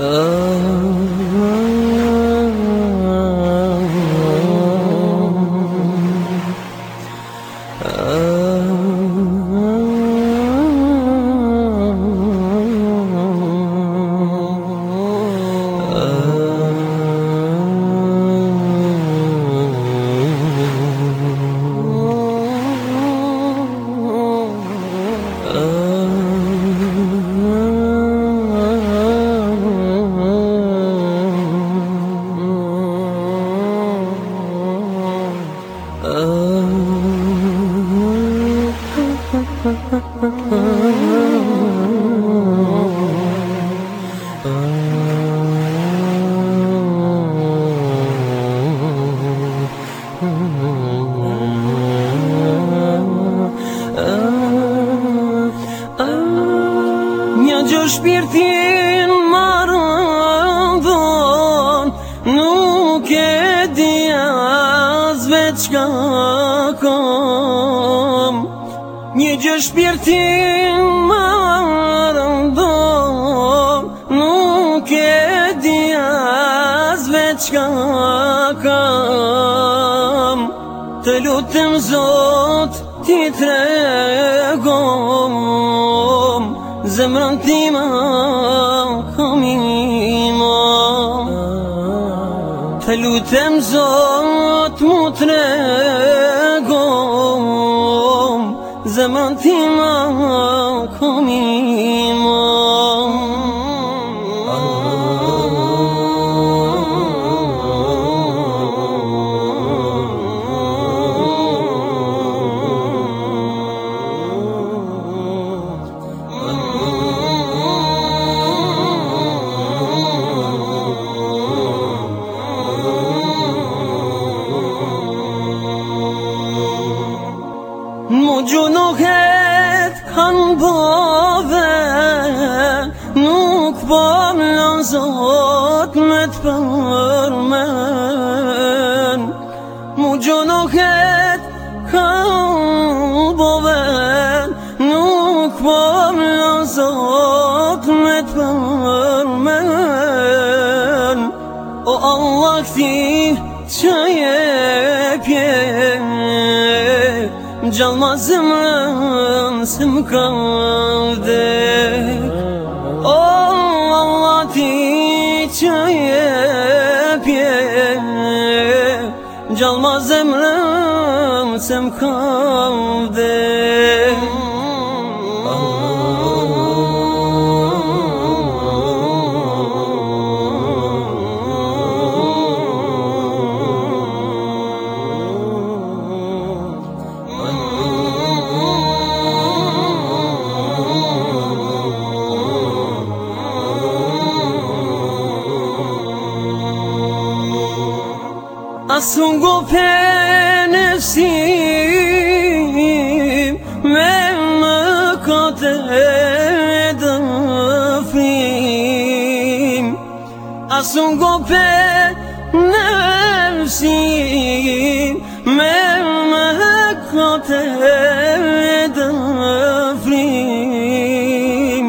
嗯。Gjo shpirtin më rëndon Nuk e di as veçkan Një gjë shpirtin më rëndon Nuk e di asve qka kam Të lutëm zot ti tregom Zemrën ti më këmimo Të lutëm zot mu tregom Fatima زحمت بر من مو جنوهت با من نوک بار زحمت بر من O Allah'ti çayepye Calmazımın sımkavdı calmaz emrem sem kavde Asë unë go për nëfësi, me më kote dë frim Asë unë go për nëfësi, me më kote dë frim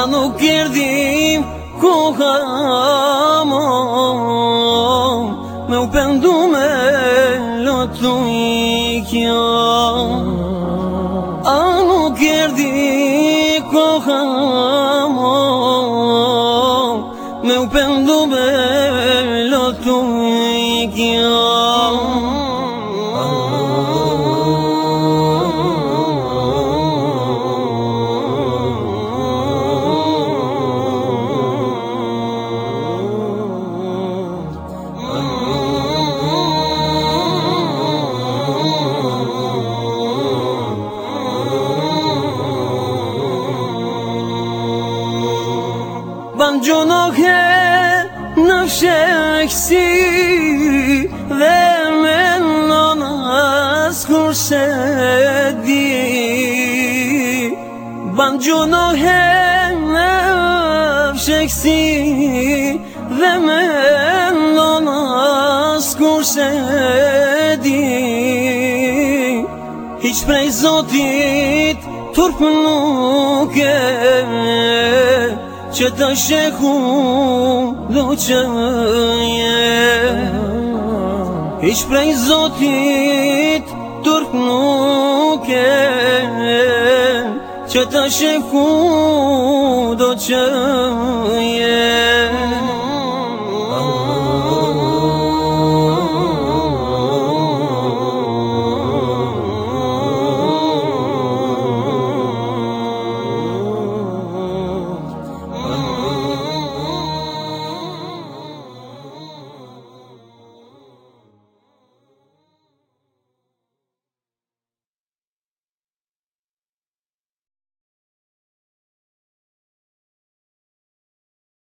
A duke rdim ku kamon you ban gjunohe në fshekësi Dhe me non asë se di Ban gjunohe në fshekësi Dhe me non asë se di Iqë prej zotit turpë nuk e që të sheku do qëje. I shprejt zotit, turh nuk e, që të sheku do qëje.